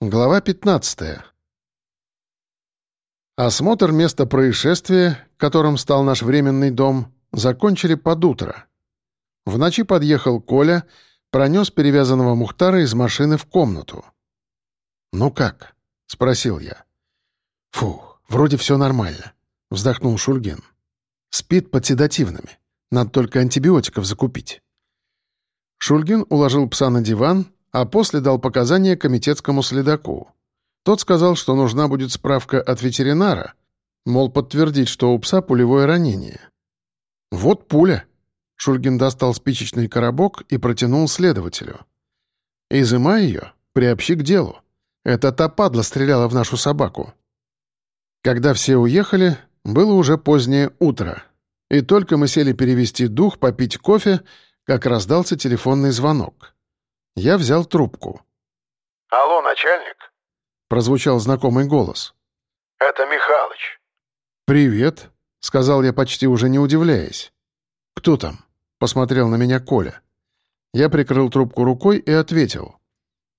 Глава 15. Осмотр места происшествия, которым стал наш временный дом, закончили под утро. В ночи подъехал Коля, пронес перевязанного Мухтара из машины в комнату. «Ну как?» — спросил я. «Фу, вроде все нормально», — вздохнул Шульгин. «Спит под седативными. Надо только антибиотиков закупить». Шульгин уложил пса на диван, а после дал показания комитетскому следаку. Тот сказал, что нужна будет справка от ветеринара, мол, подтвердить, что у пса пулевое ранение. «Вот пуля!» Шульгин достал спичечный коробок и протянул следователю. «Изымай ее, приобщи к делу. Это та падла стреляла в нашу собаку». Когда все уехали, было уже позднее утро. И только мы сели перевести дух, попить кофе, как раздался телефонный звонок. Я взял трубку. «Алло, начальник?» — прозвучал знакомый голос. «Это Михалыч». «Привет», — сказал я, почти уже не удивляясь. «Кто там?» — посмотрел на меня Коля. Я прикрыл трубку рукой и ответил.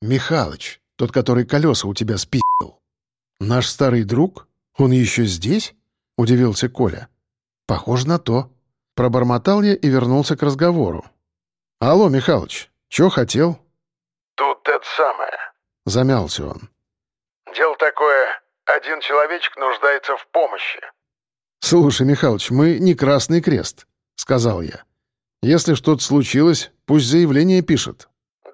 «Михалыч, тот, который колеса у тебя спи***л». «Наш старый друг? Он еще здесь?» — удивился Коля. «Похоже на то». Пробормотал я и вернулся к разговору. «Алло, Михалыч, чё хотел?» «Тут это самое», — замялся он. «Дело такое, один человечек нуждается в помощи». «Слушай, Михалыч, мы не Красный Крест», — сказал я. «Если что-то случилось, пусть заявление пишет».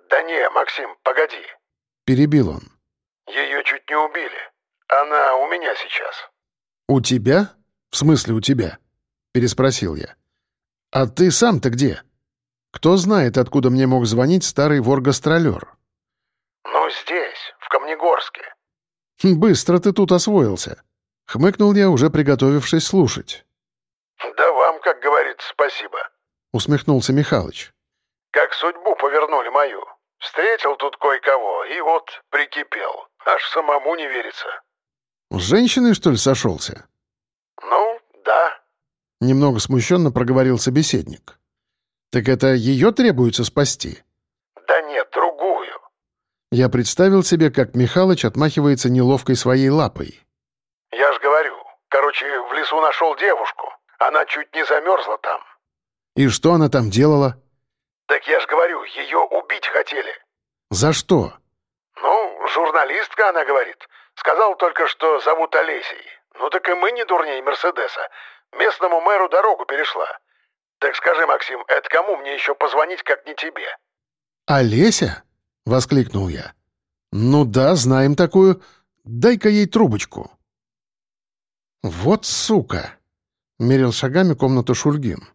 «Да не, Максим, погоди», — перебил он. «Ее чуть не убили. Она у меня сейчас». «У тебя? В смысле у тебя?» — переспросил я. «А ты сам-то где? Кто знает, откуда мне мог звонить старый вор-гастролер?» «Ну, здесь, в Камнегорске». «Быстро ты тут освоился», — хмыкнул я, уже приготовившись слушать. «Да вам, как говорится, спасибо», — усмехнулся Михалыч. «Как судьбу повернули мою. Встретил тут кое-кого, и вот прикипел. Аж самому не верится». «С женщиной, что ли, сошелся?» «Ну, да», — немного смущенно проговорил собеседник. «Так это ее требуется спасти?» «Да нет, другую». Я представил себе, как Михалыч отмахивается неловкой своей лапой. «Я ж говорю, короче, в лесу нашел девушку. Она чуть не замерзла там». «И что она там делала?» «Так я ж говорю, ее убить хотели». «За что?» «Ну, журналистка, она говорит. Сказал только, что зовут Олесей. Ну так и мы не дурней Мерседеса. Местному мэру дорогу перешла. Так скажи, Максим, это кому мне еще позвонить, как не тебе?» «Олеся?» — воскликнул я. «Ну да, знаем такую. Дай-ка ей трубочку». «Вот сука!» — мерил шагами комнату Шульгин.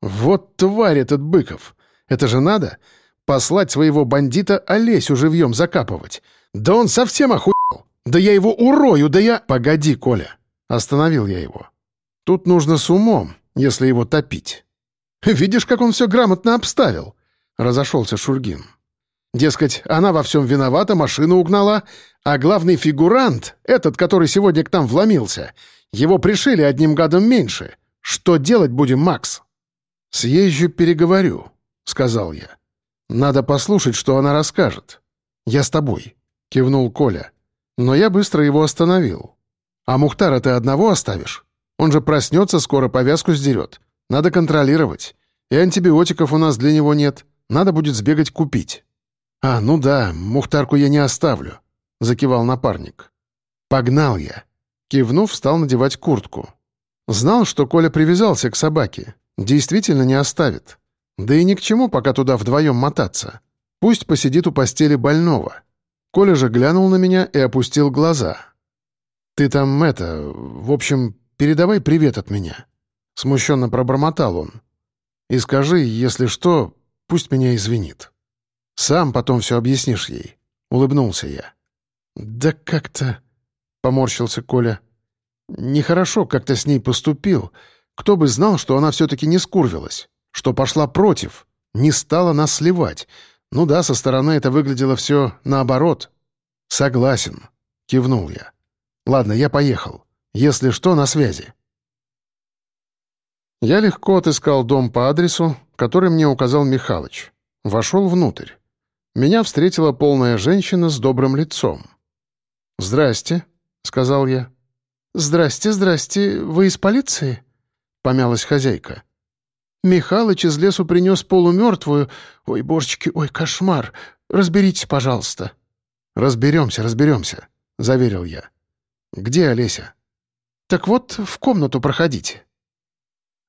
«Вот тварь этот Быков! Это же надо! Послать своего бандита Олесю живьем закапывать! Да он совсем охуел! Да я его урою, да я...» «Погоди, Коля!» — остановил я его. «Тут нужно с умом, если его топить. Видишь, как он все грамотно обставил?» — разошелся Шульгин. Дескать, она во всем виновата, машину угнала, а главный фигурант, этот, который сегодня к нам вломился, его пришили одним гадом меньше. Что делать будем, Макс?» «Съезжу, переговорю», — сказал я. «Надо послушать, что она расскажет». «Я с тобой», — кивнул Коля. Но я быстро его остановил. «А Мухтара ты одного оставишь? Он же проснется, скоро повязку сдерет. Надо контролировать. И антибиотиков у нас для него нет. Надо будет сбегать купить». «А, ну да, Мухтарку я не оставлю», — закивал напарник. «Погнал я». Кивнув, стал надевать куртку. Знал, что Коля привязался к собаке. Действительно не оставит. Да и ни к чему пока туда вдвоем мотаться. Пусть посидит у постели больного. Коля же глянул на меня и опустил глаза. «Ты там это... В общем, передавай привет от меня». Смущенно пробормотал он. «И скажи, если что, пусть меня извинит». «Сам потом все объяснишь ей», — улыбнулся я. «Да как-то...» — поморщился Коля. «Нехорошо как-то с ней поступил. Кто бы знал, что она все-таки не скурвилась, что пошла против, не стала нас сливать. Ну да, со стороны это выглядело все наоборот». «Согласен», — кивнул я. «Ладно, я поехал. Если что, на связи». Я легко отыскал дом по адресу, который мне указал Михалыч. Вошел внутрь. Меня встретила полная женщина с добрым лицом. «Здрасте», — сказал я. «Здрасте, здрасте. Вы из полиции?» — помялась хозяйка. «Михалыч из лесу принес полумертвую. Ой, божечки, ой, кошмар. Разберитесь, пожалуйста». «Разберемся, разберемся», — заверил я. «Где Олеся?» «Так вот, в комнату проходите».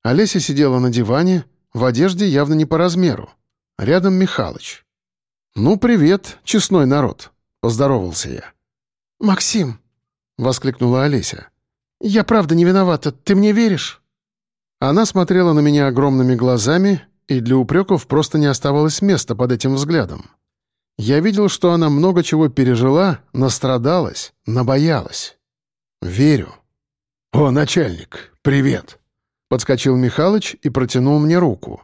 Олеся сидела на диване, в одежде явно не по размеру. Рядом Михалыч. «Ну, привет, честной народ», — поздоровался я. «Максим», — воскликнула Олеся. «Я правда не виновата, ты мне веришь?» Она смотрела на меня огромными глазами, и для упреков просто не оставалось места под этим взглядом. Я видел, что она много чего пережила, настрадалась, набоялась. Верю. «О, начальник, привет!» Подскочил Михалыч и протянул мне руку.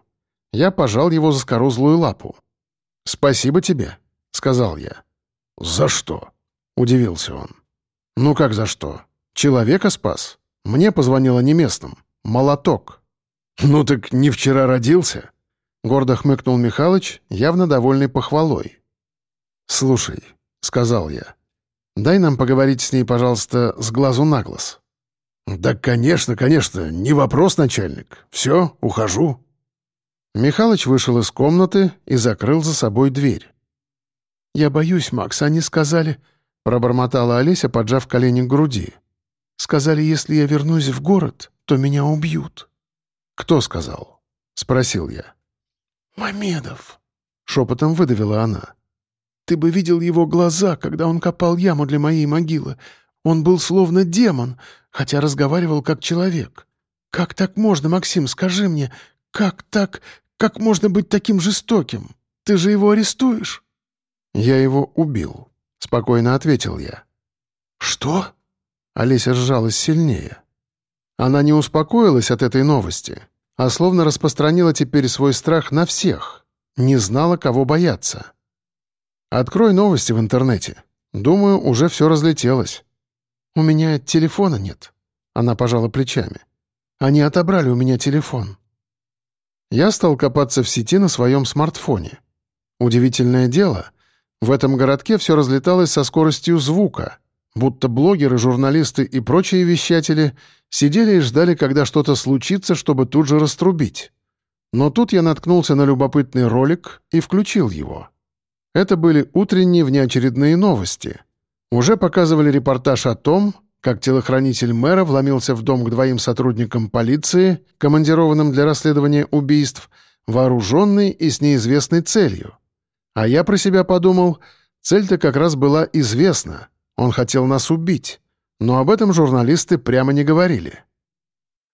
Я пожал его за скорузлую лапу. «Спасибо тебе», — сказал я. «За что?» — удивился он. «Ну как за что? Человека спас. Мне позвонила не местным. Молоток». «Ну так не вчера родился?» — гордо хмыкнул Михалыч, явно довольный похвалой. «Слушай», — сказал я, — «дай нам поговорить с ней, пожалуйста, с глазу на глаз». «Да, конечно, конечно, не вопрос, начальник. Все, ухожу». Михалыч вышел из комнаты и закрыл за собой дверь. «Я боюсь, Макс, они сказали...» — пробормотала Олеся, поджав колени к груди. «Сказали, если я вернусь в город, то меня убьют». «Кто сказал?» — спросил я. «Мамедов», — шепотом выдавила она. «Ты бы видел его глаза, когда он копал яму для моей могилы. Он был словно демон, хотя разговаривал как человек. Как так можно, Максим, скажи мне, как так, как можно быть таким жестоким? Ты же его арестуешь?» «Я его убил», — спокойно ответил я. «Что?» Олеся сжалась сильнее. Она не успокоилась от этой новости, а словно распространила теперь свой страх на всех, не знала, кого бояться. «Открой новости в интернете. Думаю, уже все разлетелось». «У меня телефона нет», — она пожала плечами. «Они отобрали у меня телефон». Я стал копаться в сети на своем смартфоне. Удивительное дело, в этом городке все разлеталось со скоростью звука, будто блогеры, журналисты и прочие вещатели сидели и ждали, когда что-то случится, чтобы тут же раструбить. Но тут я наткнулся на любопытный ролик и включил его. Это были утренние внеочередные новости — уже показывали репортаж о том, как телохранитель мэра вломился в дом к двоим сотрудникам полиции, командированным для расследования убийств, вооруженный и с неизвестной целью. А я про себя подумал, цель-то как раз была известна. Он хотел нас убить. Но об этом журналисты прямо не говорили.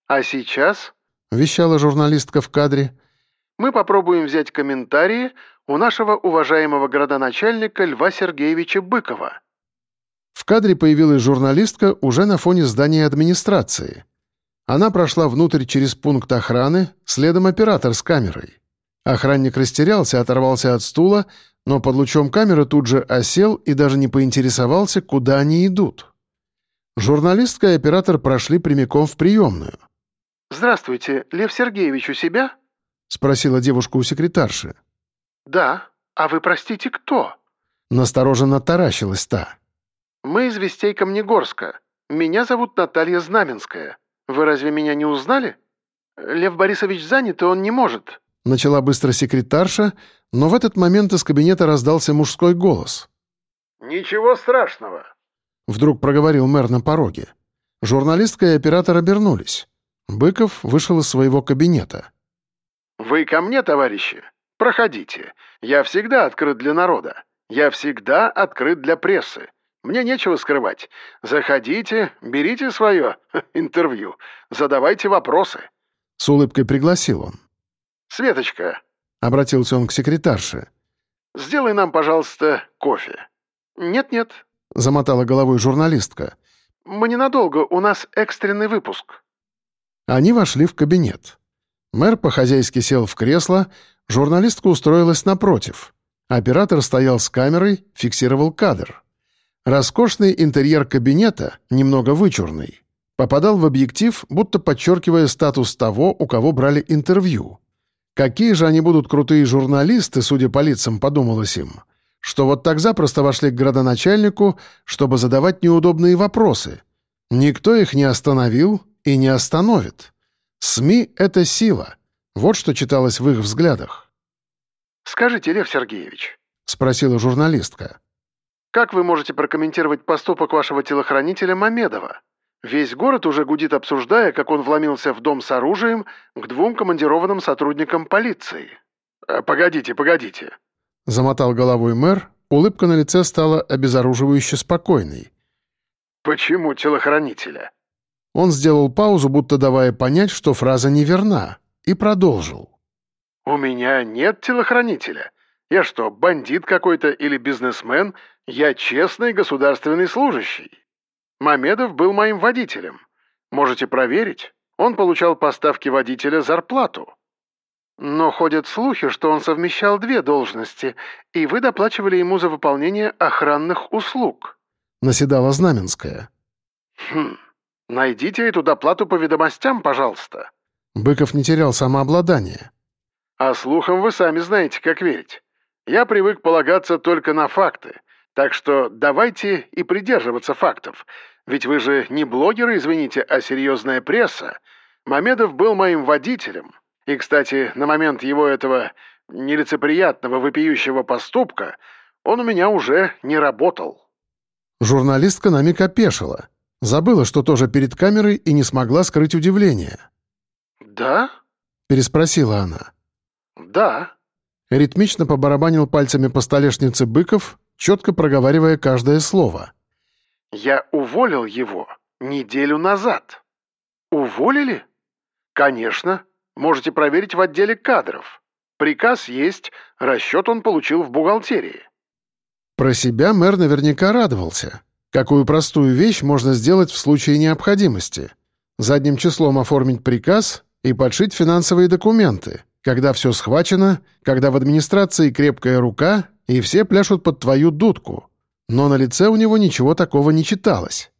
«А сейчас», — вещала журналистка в кадре, «мы попробуем взять комментарии у нашего уважаемого градоначальника Льва Сергеевича Быкова». В кадре появилась журналистка уже на фоне здания администрации. Она прошла внутрь через пункт охраны, следом оператор с камерой. Охранник растерялся, оторвался от стула, но под лучом камеры тут же осел и даже не поинтересовался, куда они идут. Журналистка и оператор прошли прямиком в приемную. «Здравствуйте, Лев Сергеевич у себя?» — спросила девушка у секретарши. «Да. А вы, простите, кто?» Настороженно таращилась та. «Мы из Вестей Камнегорска. Меня зовут Наталья Знаменская. Вы разве меня не узнали? Лев Борисович занят, и он не может». Начала быстро секретарша, но в этот момент из кабинета раздался мужской голос. «Ничего страшного», — вдруг проговорил мэр на пороге. Журналистка и оператор обернулись. Быков вышел из своего кабинета. «Вы ко мне, товарищи? Проходите. Я всегда открыт для народа. Я всегда открыт для прессы. Мне нечего скрывать. Заходите, берите свое интервью, задавайте вопросы». С улыбкой пригласил он. «Светочка», — обратился он к секретарше, — «сделай нам, пожалуйста, кофе». «Нет-нет», — замотала головой журналистка. «Мы ненадолго, у нас экстренный выпуск». Они вошли в кабинет. Мэр по-хозяйски сел в кресло, журналистка устроилась напротив. Оператор стоял с камерой, фиксировал кадр. Роскошный интерьер кабинета, немного вычурный, попадал в объектив, будто подчеркивая статус того, у кого брали интервью. Какие же они будут крутые журналисты, судя по лицам, подумалось им. что вот так запросто вошли к градоначальнику, чтобы задавать неудобные вопросы. Никто их не остановил и не остановит. СМИ — это сила. Вот что читалось в их взглядах. «Скажите, Лев Сергеевич», — спросила журналистка, «как вы можете прокомментировать поступок вашего телохранителя Мамедова? Весь город уже гудит, обсуждая, как он вломился в дом с оружием к двум командированным сотрудникам полиции». «Э, «Погодите, погодите», — замотал головой мэр, улыбка на лице стала обезоруживающе спокойной. «Почему телохранителя?» Он сделал паузу, будто давая понять, что фраза неверна, и продолжил. «У меня нет телохранителя. Я что, бандит какой-то или бизнесмен? Я честный государственный служащий. Мамедов был моим водителем. Можете проверить. Он получал поставки водителя зарплату. Но ходят слухи, что он совмещал две должности, и вы доплачивали ему за выполнение охранных услуг». Наседала Знаменская. «Хм, найдите эту доплату по ведомостям, пожалуйста». Быков не терял самообладание. «А слухам вы сами знаете, как верить. Я привык полагаться только на факты, так что давайте и придерживаться фактов. Ведь вы же не блогеры, извините, а серьезная пресса. Мамедов был моим водителем, и, кстати, на момент его этого нелицеприятного вопиющего поступка он у меня уже не работал». Журналистка на миг опешила. Забыла, что тоже перед камерой и не смогла скрыть удивление. «Да?» — переспросила она. «Да». Ритмично побарабанил пальцами по столешнице Быков, четко проговаривая каждое слово. «Я уволил его неделю назад». «Уволили?» «Конечно. Можете проверить в отделе кадров. Приказ есть, расчет он получил в бухгалтерии». Про себя мэр наверняка радовался. Какую простую вещь можно сделать в случае необходимости? Задним числом оформить приказ и подшить финансовые документы, когда все схвачено, когда в администрации крепкая рука, и все пляшут под твою дудку. Но на лице у него ничего такого не читалось.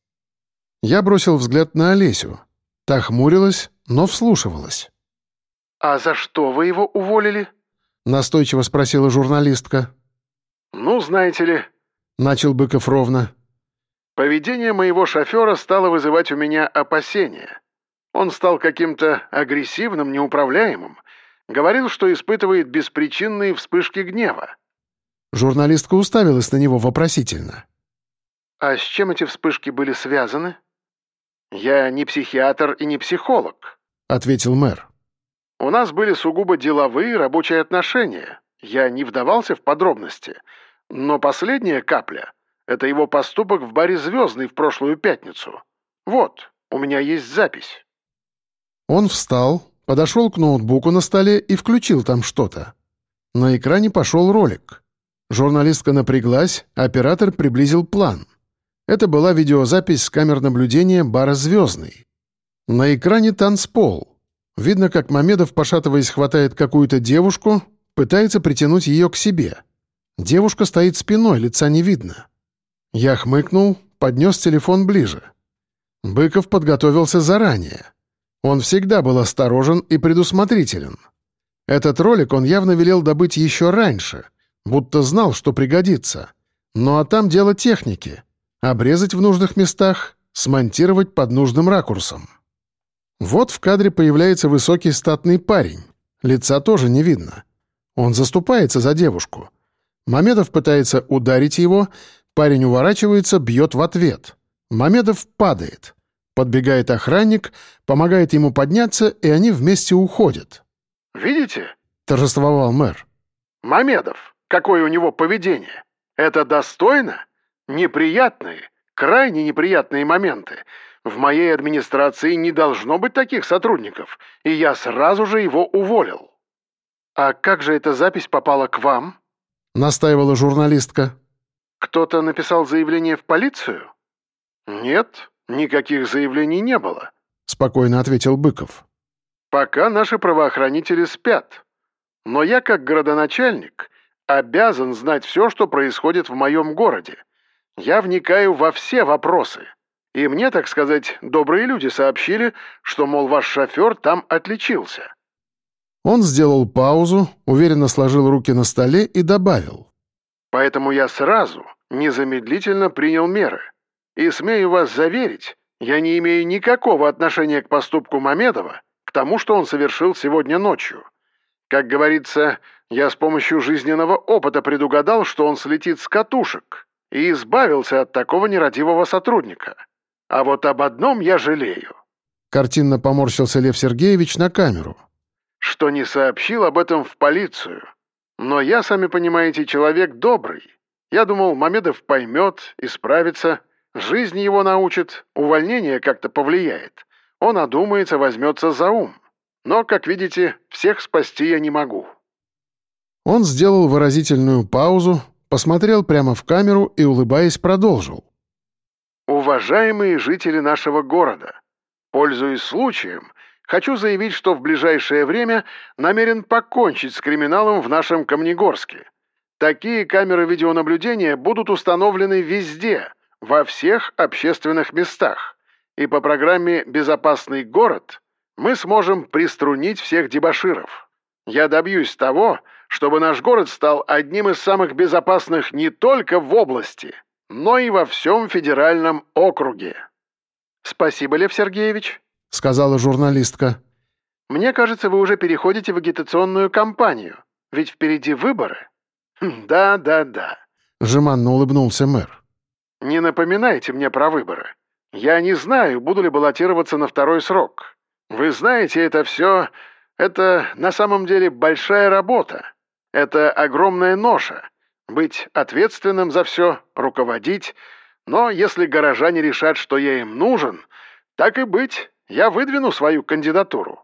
Я бросил взгляд на Олесю. Та хмурилась, но вслушивалась. «А за что вы его уволили?» — настойчиво спросила журналистка. «Ну, знаете ли...» — начал Быков ровно. «Поведение моего шофера стало вызывать у меня опасения. Он стал каким-то агрессивным, неуправляемым. Говорил, что испытывает беспричинные вспышки гнева. Журналистка уставилась на него вопросительно. «А с чем эти вспышки были связаны?» «Я не психиатр и не психолог», — ответил мэр. «У нас были сугубо деловые рабочие отношения. Я не вдавался в подробности. Но последняя капля — это его поступок в баре «Звездный» в прошлую пятницу. Вот, у меня есть запись». Он встал, подошел к ноутбуку на столе и включил там что-то. На экране пошел ролик. Журналистка напряглась, оператор приблизил план. Это была видеозапись с камер наблюдения бара «Звездный». На экране танцпол. Видно, как Мамедов, пошатываясь, хватает какую-то девушку, пытается притянуть ее к себе. Девушка стоит спиной, лица не видно. Я хмыкнул, поднес телефон ближе. Быков подготовился заранее. Он всегда был осторожен и предусмотрителен. Этот ролик он явно велел добыть еще раньше, будто знал, что пригодится. Ну а там дело техники. Обрезать в нужных местах, смонтировать под нужным ракурсом. Вот в кадре появляется высокий статный парень. Лица тоже не видно. Он заступается за девушку. Мамедов пытается ударить его, парень уворачивается, бьет в ответ. Мамедов падает. Подбегает охранник, помогает ему подняться, и они вместе уходят. «Видите?» — торжествовал мэр. «Мамедов, какое у него поведение! Это достойно? Неприятные, крайне неприятные моменты. В моей администрации не должно быть таких сотрудников, и я сразу же его уволил». «А как же эта запись попала к вам?» — настаивала журналистка. «Кто-то написал заявление в полицию?» «Нет, «Никаких заявлений не было», — спокойно ответил Быков. «Пока наши правоохранители спят. Но я, как городоначальник, обязан знать все, что происходит в моем городе. Я вникаю во все вопросы. И мне, так сказать, добрые люди сообщили, что, мол, ваш шофер там отличился». Он сделал паузу, уверенно сложил руки на столе и добавил. Поэтому я сразу, незамедлительно принял меры. И смею вас заверить, я не имею никакого отношения к поступку Мамедова, к тому, что он совершил сегодня ночью. Как говорится, я с помощью жизненного опыта предугадал, что он слетит с катушек, и избавился от такого нерадивого сотрудника. А вот об одном я жалею. Картинно поморщился Лев Сергеевич на камеру. Что не сообщил об этом в полицию. Но я, сами понимаете, человек добрый. Я думал, Мамедов поймет, исправится, жизнь его научит, увольнение как-то повлияет. Он одумается, возьмется за ум. Но, как видите, всех спасти я не могу». Он сделал выразительную паузу, посмотрел прямо в камеру и, улыбаясь, продолжил. «Уважаемые жители нашего города, пользуясь случаем, хочу заявить, что в ближайшее время намерен покончить с криминалом в нашем Камнегорске. Такие камеры видеонаблюдения будут установлены везде, во всех общественных местах. И по программе «Безопасный город» мы сможем приструнить всех дебоширов. Я добьюсь того, чтобы наш город стал одним из самых безопасных не только в области, но и во всем федеральном округе. «Спасибо, Лев Сергеевич», — сказала журналистка. «Мне кажется, вы уже переходите в агитационную кампанию, ведь впереди выборы». Хм, «Да, да, да», — жеманно улыбнулся мэр. «Не напоминайте мне про выборы. Я не знаю, буду ли баллотироваться на второй срок. Вы знаете, это все... Это на самом деле большая работа. Это огромная ноша. Быть ответственным за все, руководить. Но если горожане решат, что я им нужен, так и быть, я выдвину свою кандидатуру».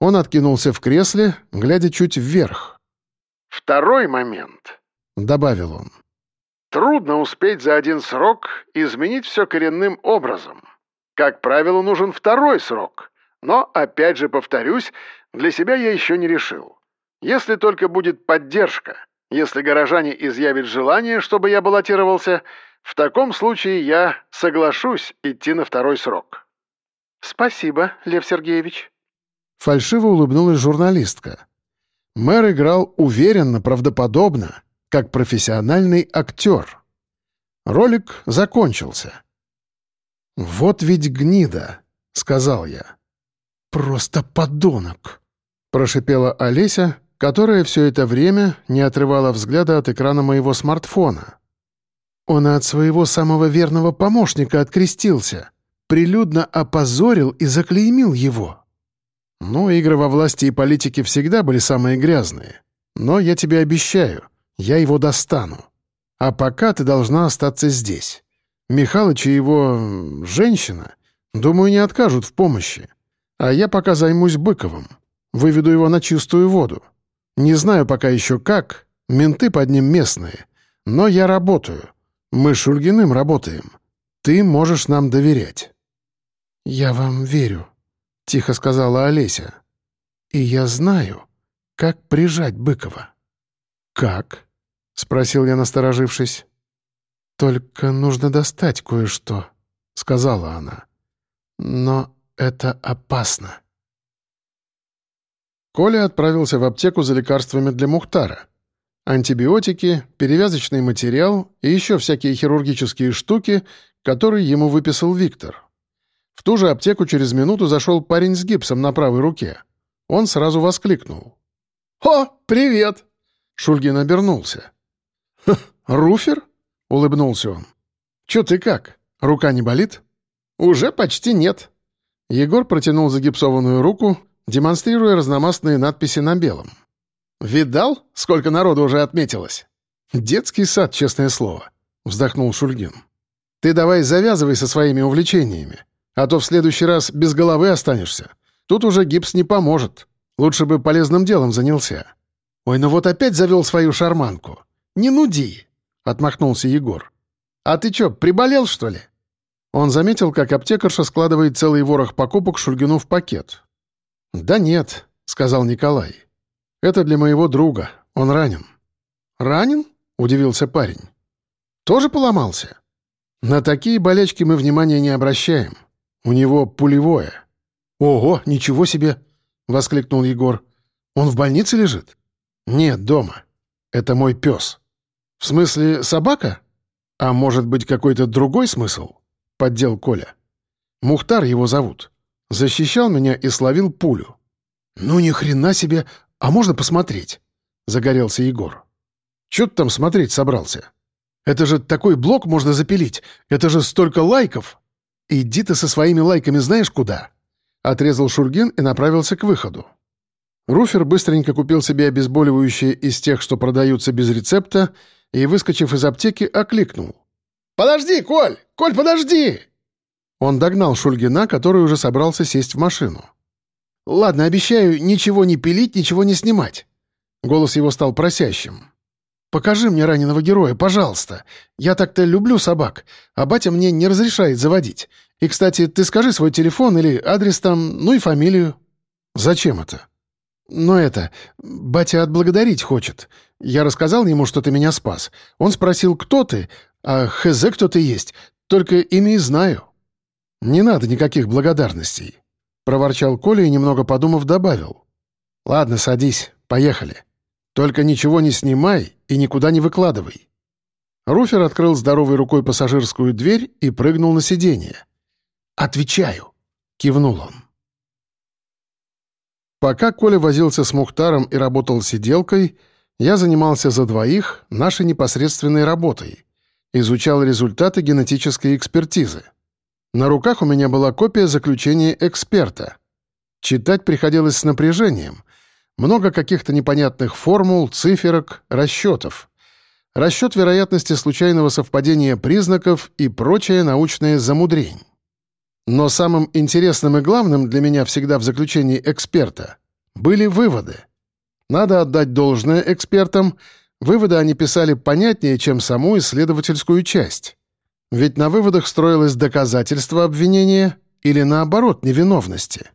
Он откинулся в кресле, глядя чуть вверх. «Второй момент», — добавил он. «Трудно успеть за один срок изменить все коренным образом. Как правило, нужен второй срок, но, опять же повторюсь, для себя я еще не решил. Если только будет поддержка, если горожане изъявят желание, чтобы я баллотировался, в таком случае я соглашусь идти на второй срок. Спасибо, Лев Сергеевич. Фальшиво улыбнулась журналистка. Мэр играл уверенно, правдоподобно, как профессиональный актер. Ролик закончился. «Вот ведь гнида», — сказал я. «Просто подонок!» — прошипела Олеся, которая все это время не отрывала взгляда от экрана моего смартфона. Он от своего самого верного помощника открестился, прилюдно опозорил и заклеймил его. Ну, игры во власти и политике всегда были самые грязные. Но я тебе обещаю, я его достану. А пока ты должна остаться здесь. Михалыч и его... женщина, думаю, не откажут в помощи. А я пока займусь Быковым. Выведу его на чистую воду. Не знаю пока еще как, менты под ним местные. Но я работаю. Мы с Шульгиным работаем. Ты можешь нам доверять». «Я вам верю», — тихо сказала Олеся. «И я знаю, как прижать Быкова». «Как?» — спросил я, насторожившись. «Только нужно достать кое-что», — сказала она. «Но это опасно. Коля отправился в аптеку за лекарствами для Мухтара. Антибиотики, перевязочный материал и еще всякие хирургические штуки, которые ему выписал Виктор. В ту же аптеку через минуту зашел парень с гипсом на правой руке. Он сразу воскликнул. «О, привет!» Шульгин обернулся. «Руфер?» — улыбнулся он. «Чё ты как? Рука не болит?» «Уже почти нет», Егор протянул загипсованную руку, демонстрируя разномастные надписи на белом. «Видал, сколько народу уже отметилось?» «Детский сад, честное слово», — вздохнул Шульгин. «Ты давай завязывай со своими увлечениями, а то в следующий раз без головы останешься. Тут уже гипс не поможет. Лучше бы полезным делом занялся». «Ой, ну вот опять завел свою шарманку. Не нуди», — отмахнулся Егор. «А ты чё, приболел, что ли?» Он заметил, как аптекарша складывает целый ворох покупок Шульгину в пакет. «Да нет», — сказал Николай. «Это для моего друга. Он ранен». «Ранен?» — удивился парень. «Тоже поломался?» «На такие болячки мы внимания не обращаем. У него пулевое». «Ого, ничего себе!» — воскликнул Егор. «Он в больнице лежит?» «Нет, дома. Это мой пес». «В смысле, собака? А может быть, какой-то другой смысл?» — поддел Коля. «Мухтар его зовут. Защищал меня и словил пулю». «Ну ни хрена себе! А можно посмотреть?» — загорелся Егор. «Чё ты там смотреть собрался? Это же такой блок можно запилить! Это же столько лайков!» «Иди ты со своими лайками знаешь куда?» Отрезал Шургин и направился к выходу. Руфер быстренько купил себе обезболивающее из тех, что продаются без рецепта, и, выскочив из аптеки, окликнул. «Подожди, Коль! Коль, подожди!» Он догнал Шульгина, который уже собрался сесть в машину. «Ладно, обещаю ничего не пилить, ничего не снимать». Голос его стал просящим. «Покажи мне раненого героя, пожалуйста. Я так-то люблю собак, а батя мне не разрешает заводить. И, кстати, ты скажи свой телефон или адрес там, ну и фамилию». «Зачем это?» «Но это... Батя отблагодарить хочет. Я рассказал ему, что ты меня спас. Он спросил, кто ты, а хз кто ты есть. Только имя и знаю». «Не надо никаких благодарностей», — проворчал Коля и, немного подумав, добавил. «Ладно, садись, поехали. Только ничего не снимай и никуда не выкладывай». Руфер открыл здоровой рукой пассажирскую дверь и прыгнул на сиденье. «Отвечаю», — кивнул он. Пока Коля возился с Мухтаром и работал сиделкой, я занимался за двоих нашей непосредственной работой. Изучал результаты генетической экспертизы. На руках у меня была копия заключения эксперта. Читать приходилось с напряжением. Много каких-то непонятных формул, циферок, расчетов. Расчет вероятности случайного совпадения признаков и прочая научная замудрень. Но самым интересным и главным для меня всегда в заключении эксперта были выводы. Надо отдать должное экспертам, выводы они писали понятнее, чем саму исследовательскую часть. Ведь на выводах строилось доказательство обвинения или, наоборот, невиновности.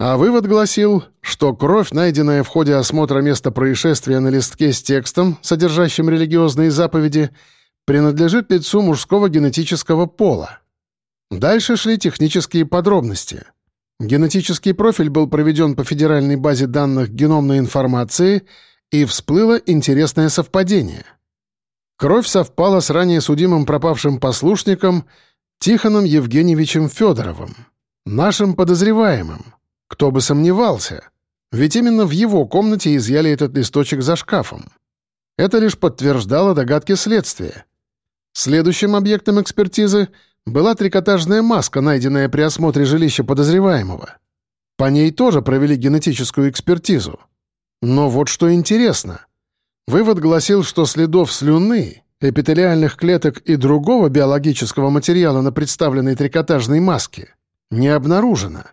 А вывод гласил, что кровь, найденная в ходе осмотра места происшествия на листке с текстом, содержащим религиозные заповеди, принадлежит лицу мужского генетического пола. Дальше шли технические подробности. Генетический профиль был проведен по федеральной базе данных геномной информации, и всплыло интересное совпадение. Кровь совпала с ранее судимым пропавшим послушником Тихоном Евгеньевичем Федоровым, нашим подозреваемым. Кто бы сомневался, ведь именно в его комнате изъяли этот листочек за шкафом. Это лишь подтверждало догадки следствия. Следующим объектом экспертизы — была трикотажная маска, найденная при осмотре жилища подозреваемого. По ней тоже провели генетическую экспертизу. Но вот что интересно. Вывод гласил, что следов слюны, эпителиальных клеток и другого биологического материала на представленной трикотажной маске не обнаружено.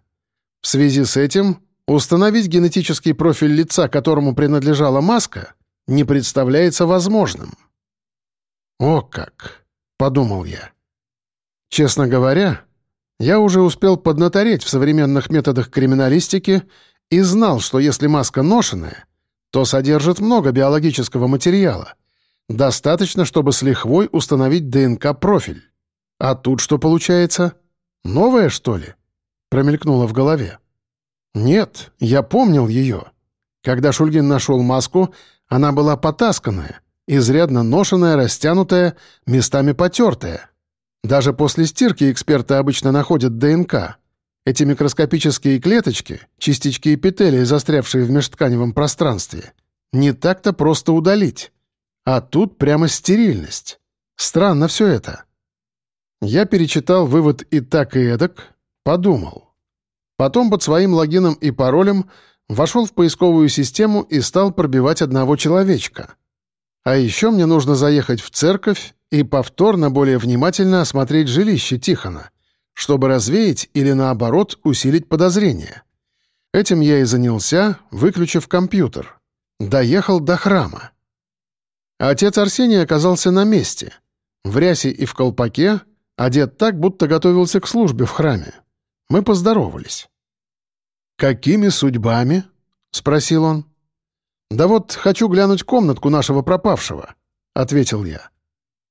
В связи с этим установить генетический профиль лица, которому принадлежала маска, не представляется возможным. «О как!» — подумал я. Честно говоря, я уже успел поднатореть в современных методах криминалистики и знал, что если маска ношеная, то содержит много биологического материала. Достаточно, чтобы с лихвой установить ДНК-профиль. А тут что получается? Новое, что ли? Промелькнуло в голове. Нет, я помнил ее. Когда Шульгин нашел маску, она была потасканная, изрядно ношенная, растянутая, местами потертая. Даже после стирки эксперты обычно находят ДНК. Эти микроскопические клеточки, частички эпителия, застрявшие в межтканевом пространстве, не так-то просто удалить. А тут прямо стерильность. Странно все это. Я перечитал вывод и так, и эдак, подумал. Потом под своим логином и паролем вошел в поисковую систему и стал пробивать одного человечка. А еще мне нужно заехать в церковь и повторно более внимательно осмотреть жилище Тихона, чтобы развеять или, наоборот, усилить подозрения. Этим я и занялся, выключив компьютер. Доехал до храма. Отец Арсений оказался на месте. В рясе и в колпаке, одет так, будто готовился к службе в храме. Мы поздоровались. «Какими судьбами?» — спросил он. «Да вот хочу глянуть комнатку нашего пропавшего», — ответил я.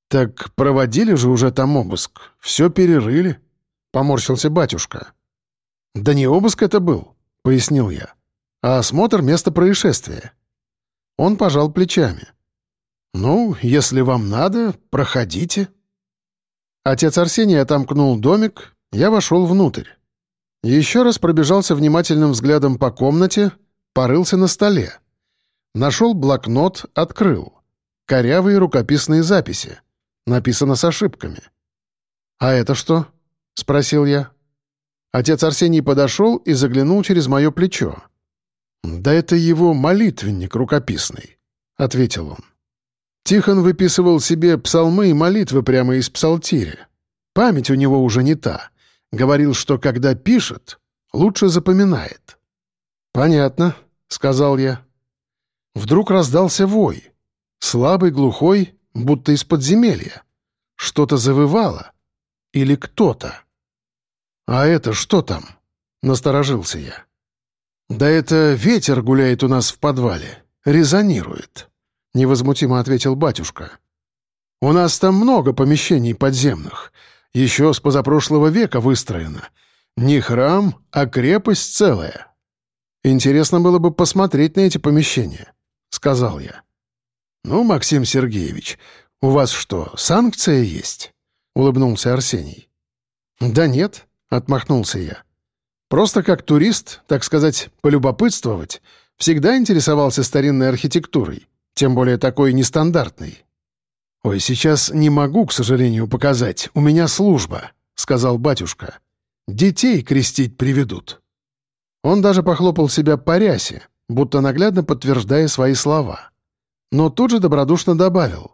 «Так проводили же уже там обыск. Все перерыли», — поморщился батюшка. «Да не обыск это был», — пояснил я, — «а осмотр места происшествия». Он пожал плечами. «Ну, если вам надо, проходите». Отец Арсений отомкнул домик, я вошел внутрь. Еще раз пробежался внимательным взглядом по комнате, порылся на столе. Нашел блокнот, открыл. Корявые рукописные записи. Написано с ошибками. «А это что?» — спросил я. Отец Арсений подошел и заглянул через мое плечо. «Да это его молитвенник рукописный», — ответил он. Тихон выписывал себе псалмы и молитвы прямо из псалтиря. Память у него уже не та. Говорил, что когда пишет, лучше запоминает. «Понятно», — сказал я. Вдруг раздался вой. Слабый, глухой, будто из подземелья. Что-то завывало. Или кто-то. «А это что там?» — насторожился я. «Да это ветер гуляет у нас в подвале. Резонирует», — невозмутимо ответил батюшка. «У нас там много помещений подземных. Еще с позапрошлого века выстроено. Не храм, а крепость целая. Интересно было бы посмотреть на эти помещения», — сказал я. «Ну, Максим Сергеевич, у вас что, санкция есть?» — улыбнулся Арсений. «Да нет», — отмахнулся я. «Просто как турист, так сказать, полюбопытствовать, всегда интересовался старинной архитектурой, тем более такой нестандартной. «Ой, сейчас не могу, к сожалению, показать. У меня служба», — сказал батюшка. «Детей крестить приведут». Он даже похлопал себя по рясе, будто наглядно подтверждая свои слова. Но тут же добродушно добавил.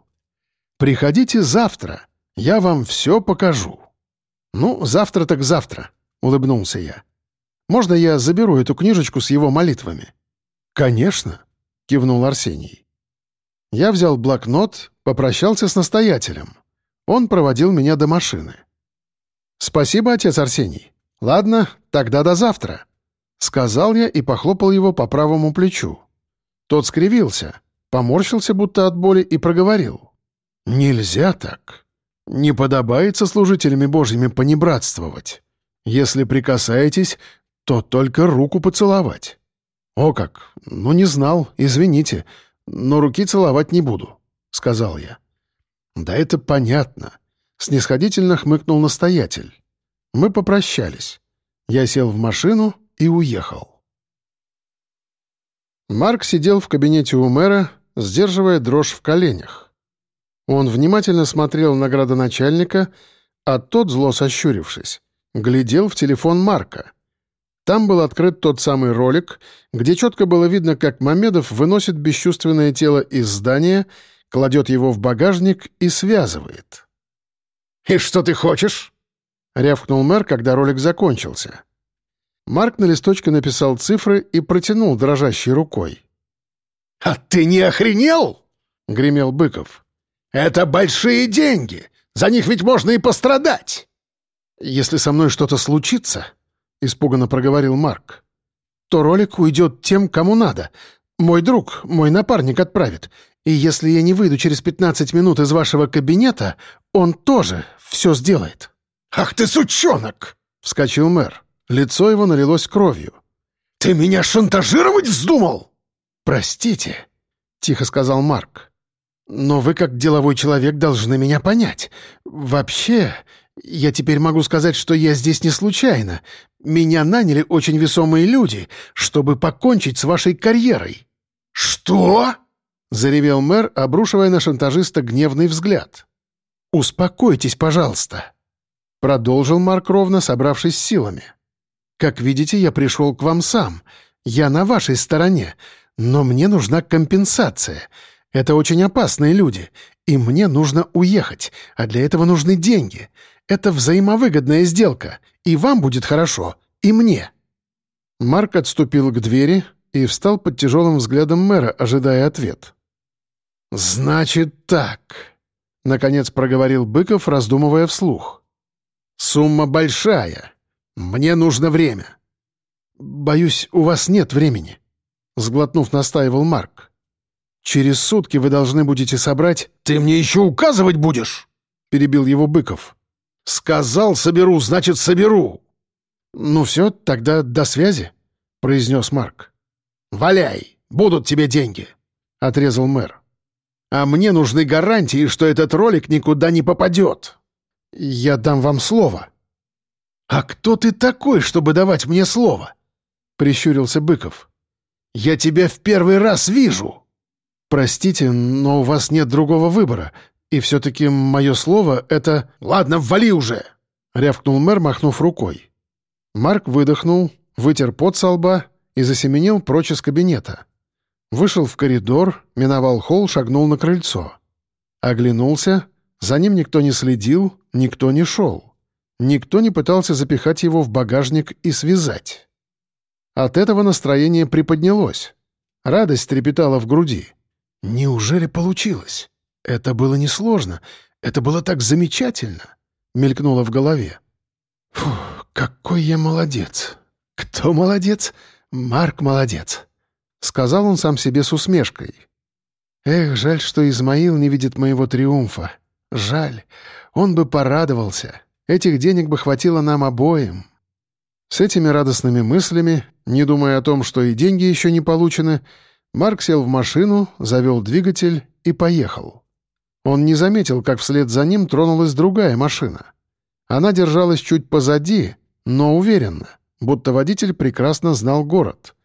«Приходите завтра, я вам все покажу». «Ну, завтра так завтра», — улыбнулся я. «Можно я заберу эту книжечку с его молитвами?» «Конечно», — кивнул Арсений. Я взял блокнот, попрощался с настоятелем. Он проводил меня до машины. «Спасибо, отец Арсений. Ладно, тогда до завтра», — сказал я и похлопал его по правому плечу. Тот скривился, поморщился будто от боли и проговорил. «Нельзя так. Не подобает со служителями Божьими понебратствовать. Если прикасаетесь, то только руку поцеловать». «О как! Ну, не знал, извините но руки целовать не буду», — сказал я. «Да это понятно», — снисходительно хмыкнул настоятель. Мы попрощались. Я сел в машину и уехал. Марк сидел в кабинете у мэра, сдерживая дрожь в коленях. Он внимательно смотрел на градоначальника, а тот, зло сощурившись, глядел в телефон Марка — там был открыт тот самый ролик, где четко было видно, как Мамедов выносит бесчувственное тело из здания, кладет его в багажник и связывает. «И что ты хочешь?» — рявкнул мэр, когда ролик закончился. Марк на листочке написал цифры и протянул дрожащей рукой. «А ты не охренел?» — гремел Быков. «Это большие деньги! За них ведь можно и пострадать!» «Если со мной что-то случится...» — испуганно проговорил Марк. «То ролик уйдет тем, кому надо. Мой друг, мой напарник отправит. И если я не выйду через 15 минут из вашего кабинета, он тоже все сделает». «Ах ты сучонок!» — вскочил мэр. Лицо его налилось кровью. «Ты меня шантажировать вздумал?» «Простите», — тихо сказал Марк. «Но вы, как деловой человек, должны меня понять. Вообще, я теперь могу сказать, что я здесь не случайно. Меня наняли очень весомые люди, чтобы покончить с вашей карьерой». «Что?» — заревел мэр, обрушивая на шантажиста гневный взгляд. «Успокойтесь, пожалуйста», — продолжил Марк ровно, собравшись силами. «Как видите, я пришел к вам сам. Я на вашей стороне, но мне нужна компенсация. Это очень опасные люди, и мне нужно уехать, а для этого нужны деньги. Это взаимовыгодная сделка, и вам будет хорошо, и мне». Марк отступил к двери и встал под тяжелым взглядом мэра, ожидая ответ. «Значит так», — наконец проговорил Быков, раздумывая вслух. «Сумма большая. Мне нужно время». «Боюсь, у вас нет времени», — сглотнув, настаивал Марк. «Через сутки вы должны будете собрать...» «Ты мне еще указывать будешь?» — перебил его Быков. «Сказал, соберу, значит, соберу». «Ну все, тогда до связи», — произнес Марк. «Валяй, будут тебе деньги», — отрезал мэр. А мне нужны гарантии, что этот ролик никуда не попадет. Я дам вам слово». «А кто ты такой, чтобы давать мне слово?» — прищурился Быков. «Я тебя в первый раз вижу!» «Простите, но у вас нет другого выбора, и все-таки мое слово — это...» «Ладно, ввали уже!» — рявкнул мэр, махнув рукой. Марк выдохнул, вытер пот со лба и засеменил прочь из кабинета. Вышел в коридор, миновал холл, шагнул на крыльцо. Оглянулся, за ним никто не следил, никто не шел. Никто не пытался запихать его в багажник и связать. От этого настроение приподнялось. Радость трепетала в груди. «Неужели получилось? Это было несложно. Это было так замечательно!» — мелькнуло в голове. «Фух, какой я молодец! Кто молодец? Марк молодец!» — сказал он сам себе с усмешкой. «Эх, жаль, что Измаил не видит моего триумфа. Жаль, он бы порадовался. Этих денег бы хватило нам обоим. С этими радостными мыслями, не думая о том, что и деньги еще не получены, Марк сел в машину, завел двигатель и поехал. Он не заметил, как вслед за ним тронулась другая машина. Она держалась чуть позади, но уверенно, будто водитель прекрасно знал город.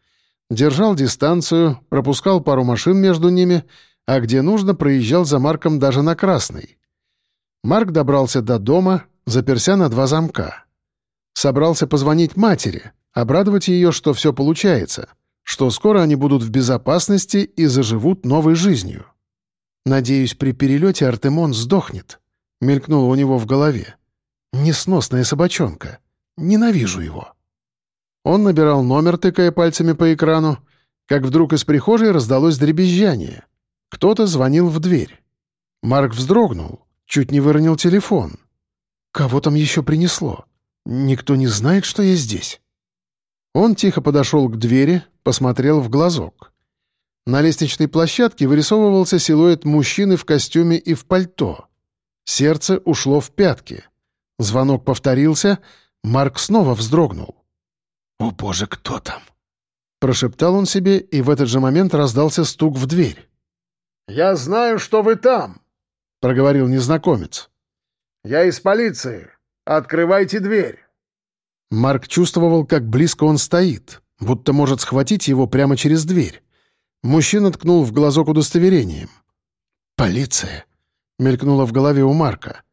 Держал дистанцию, пропускал пару машин между ними, а где нужно, проезжал за Марком даже на красный. Марк добрался до дома, заперся на два замка. Собрался позвонить матери, обрадовать ее, что все получается, что скоро они будут в безопасности и заживут новой жизнью. «Надеюсь, при перелете Артемон сдохнет», — мелькнуло у него в голове. «Несносная собачонка. Ненавижу его». Он набирал номер, тыкая пальцами по экрану, как вдруг из прихожей раздалось дребезжание. Кто-то звонил в дверь. Марк вздрогнул, чуть не выронил телефон. Кого там еще принесло? Никто не знает, что я здесь. Он тихо подошел к двери, посмотрел в глазок. На лестничной площадке вырисовывался силуэт мужчины в костюме и в пальто. Сердце ушло в пятки. Звонок повторился, Марк снова вздрогнул. «О боже, кто там?» Прошептал он себе, и в этот же момент раздался стук в дверь. «Я знаю, что вы там», — проговорил незнакомец. «Я из полиции. Открывайте дверь». Марк чувствовал, как близко он стоит, будто может схватить его прямо через дверь. Мужчина ткнул в глазок удостоверением. «Полиция!» — мелькнуло в голове у Марка.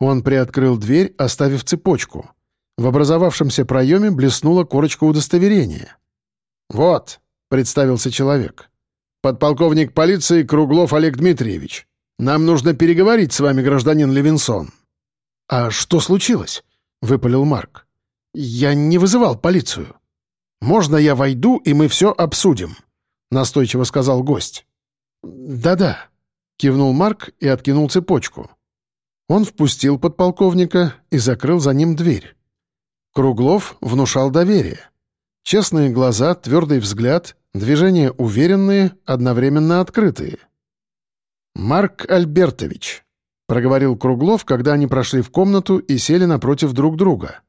Он приоткрыл дверь, оставив цепочку. В образовавшемся проеме блеснула корочка удостоверения. «Вот», — представился человек, — «подполковник полиции Круглов Олег Дмитриевич. Нам нужно переговорить с вами, гражданин Левинсон». «А что случилось?» — выпалил Марк. «Я не вызывал полицию». «Можно я войду, и мы все обсудим?» — настойчиво сказал гость. «Да-да», — кивнул Марк и откинул цепочку. Он впустил подполковника и закрыл за ним дверь. Круглов внушал доверие. Честные глаза, твердый взгляд, движения уверенные, одновременно открытые. «Марк Альбертович», проговорил Круглов, когда они прошли в комнату и сели напротив друг друга.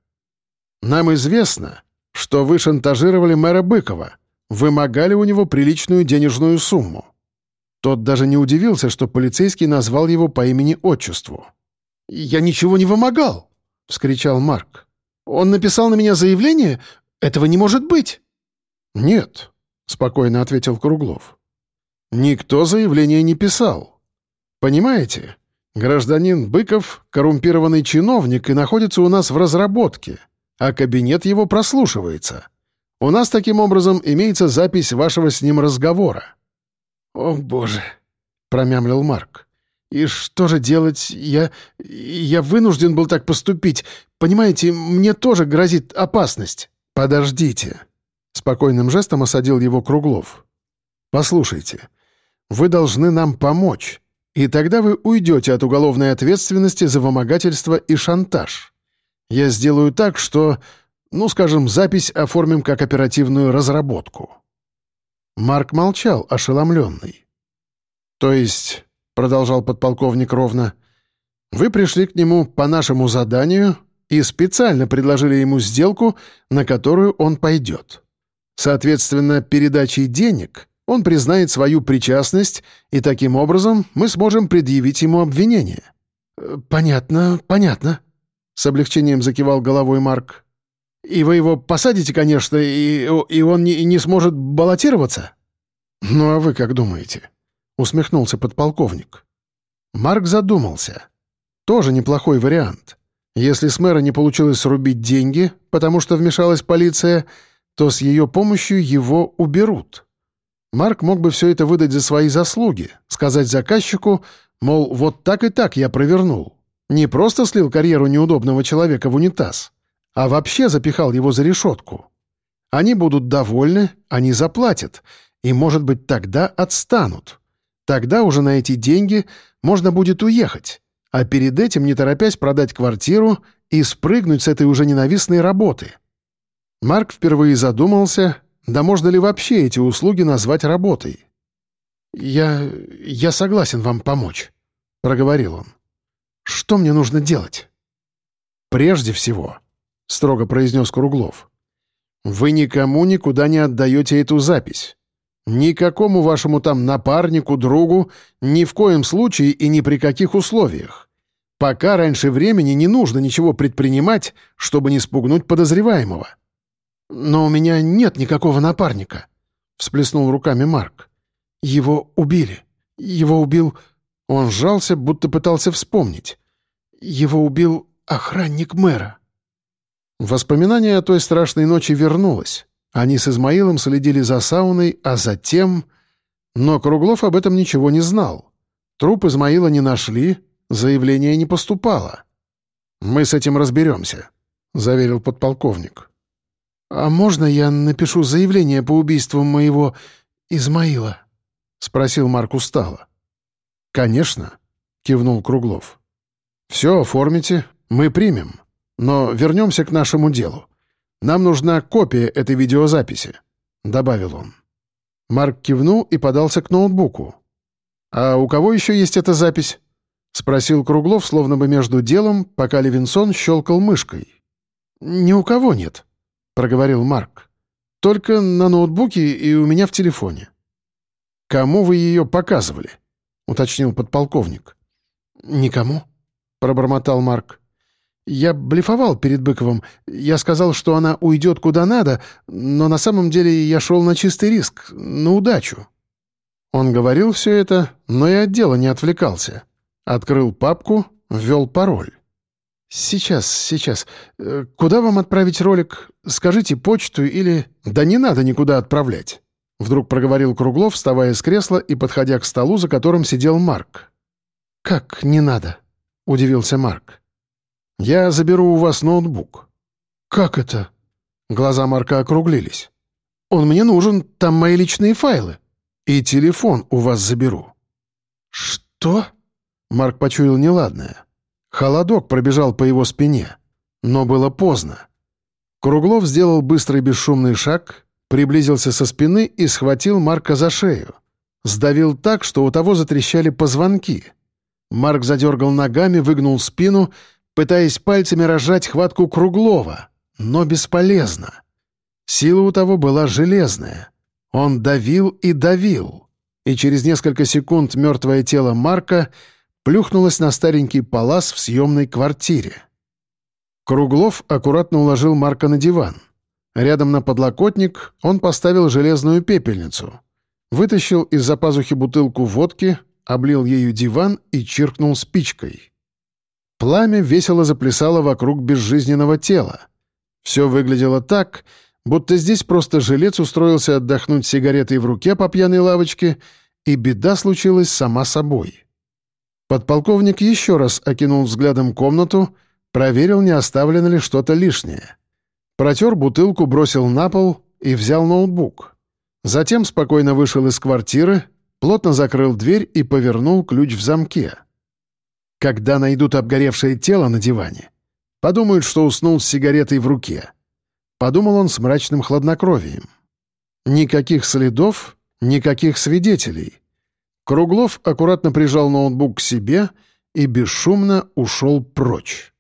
«Нам известно, что вы шантажировали мэра Быкова, вымогали у него приличную денежную сумму». Тот даже не удивился, что полицейский назвал его по имени-отчеству. «Я ничего не вымогал!» — вскричал Марк. «Он написал на меня заявление? Этого не может быть!» «Нет», — спокойно ответил Круглов. «Никто заявление не писал. Понимаете, Гражданин Быков — коррумпированный чиновник и находится у нас в разработке, а кабинет его прослушивается. У нас таким образом имеется запись вашего с ним разговора». «О, боже!» — промямлил Марк. «И что же делать? Я... я вынужден был так поступить. Понимаете, мне тоже грозит опасность». «Подождите!» — спокойным жестом осадил его Круглов. «Послушайте, вы должны нам помочь. И тогда вы уйдете от уголовной ответственности за вымогательство и шантаж. Я сделаю так, что, ну, скажем, запись оформим как оперативную разработку». Марк молчал, ошеломленный. «То есть», — продолжал подполковник ровно, — «вы пришли к нему по нашему заданию и специально предложили ему сделку, на которую он пойдет. Соответственно, передачей денег он признает свою причастность, и таким образом мы сможем предъявить ему обвинение». «Понятно, понятно», — с облегчением закивал головой Марк. «И вы его посадите, конечно, и, и он не, не сможет баллотироваться?» «Ну а вы как думаете?» — усмехнулся подполковник. Марк задумался. Тоже неплохой вариант. Если с мэра не получилось срубить деньги, потому что вмешалась полиция, то с ее помощью его уберут. Марк мог бы все это выдать за свои заслуги, сказать заказчику, мол, вот так и так я провернул. Не просто слил карьеру неудобного человека в унитаз, а вообще запихал его за решетку. Они будут довольны, они заплатят, и, может быть, тогда отстанут. Тогда уже на эти деньги можно будет уехать, а перед этим, не торопясь, продать квартиру и спрыгнуть с этой уже ненавистной работы. Марк впервые задумался, да можно ли вообще эти услуги назвать работой? «Я... я согласен вам помочь», — проговорил он. «Что мне нужно делать?» «Прежде всего», — строго произнес Круглов, — «вы никому никуда не отдаете эту запись. Никакому вашему там напарнику, другу, ни в коем случае и ни при каких условиях. Пока раньше времени не нужно ничего предпринимать, чтобы не спугнуть подозреваемого. «Но у меня нет никакого напарника», — всплеснул руками Марк. «Его убили. Его убил...» Он сжался, будто пытался вспомнить. «Его убил охранник мэра». Воспоминание о той страшной ночи вернулось. Они с Измаилом следили за сауной, а затем... Но Круглов об этом ничего не знал. Труп Измаила не нашли, заявление не поступало. «Мы с этим разберемся», — заверил подполковник. «А можно я напишу заявление по убийству моего Измаила?» — спросил Марк устало. «Конечно», — кивнул Круглов. «Все оформите, мы примем, но вернемся к нашему делу. Нам нужна копия этой видеозаписи», — добавил он. Марк кивнул и подался к ноутбуку. «А у кого еще есть эта запись?» — спросил Круглов, словно бы между делом, пока Левинсон щелкал мышкой. «Ни у кого нет», — проговорил Марк. «Только на ноутбуке и у меня в телефоне». «Кому вы ее показывали?» — уточнил подполковник. «Никому», — пробормотал Марк. Я блефовал перед Быковым. Я сказал, что она уйдет куда надо, но на самом деле я шел на чистый риск, на удачу». Он говорил все это, но и от дела не отвлекался. Открыл папку, ввел пароль. «Сейчас, сейчас. Э, куда вам отправить ролик? Скажите почту или...» «Да не надо никуда отправлять», — вдруг проговорил Круглов, вставая с кресла и подходя к столу, за которым сидел Марк. «Как не надо?» — удивился Марк. «Я заберу у вас ноутбук». «Как это?» Глаза Марка округлились. «Он мне нужен, там мои личные файлы». «И телефон у вас заберу». «Что?» Марк почуял неладное. Холодок пробежал по его спине. Но было поздно. Круглов сделал быстрый бесшумный шаг, приблизился со спины и схватил Марка за шею. Сдавил так, что у того затрещали позвонки. Марк задергал ногами, выгнул спину пытаясь пальцами разжать хватку Круглова, но бесполезно. Сила у того была железная. Он давил и давил, и через несколько секунд мертвое тело Марка плюхнулось на старенький палас в съемной квартире. Круглов аккуратно уложил Марка на диван. Рядом на подлокотник он поставил железную пепельницу, вытащил из-за пазухи бутылку водки, облил ею диван и чиркнул спичкой. Пламя весело заплясало вокруг безжизненного тела. Все выглядело так, будто здесь просто жилец устроился отдохнуть сигаретой в руке по пьяной лавочке, и беда случилась сама собой. Подполковник еще раз окинул взглядом комнату, проверил, не оставлено ли что-то лишнее. Протер бутылку, бросил на пол и взял ноутбук. Затем спокойно вышел из квартиры, плотно закрыл дверь и повернул ключ в замке. Когда найдут обгоревшее тело на диване, подумают, что уснул с сигаретой в руке. Подумал он с мрачным хладнокровием. Никаких следов, никаких свидетелей. Круглов аккуратно прижал ноутбук к себе и бесшумно ушел прочь.